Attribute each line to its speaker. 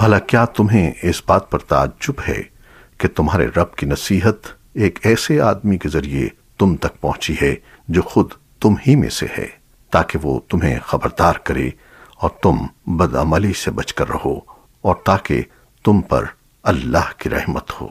Speaker 1: بھلا کیا تمہیں اس بات پر تعجب ہے کہ تمہارے رب کی نصیحت ایک ایسے آدمی کے ذریعے تم تک پہنچی ہے جو خود تم ہی میں سے ہے، تاکہ وہ تمہیں خبردار کرے اور تم بدعملی سے بچ کر رہو اور تاکہ تم پر اللہ کی رحمت ہو۔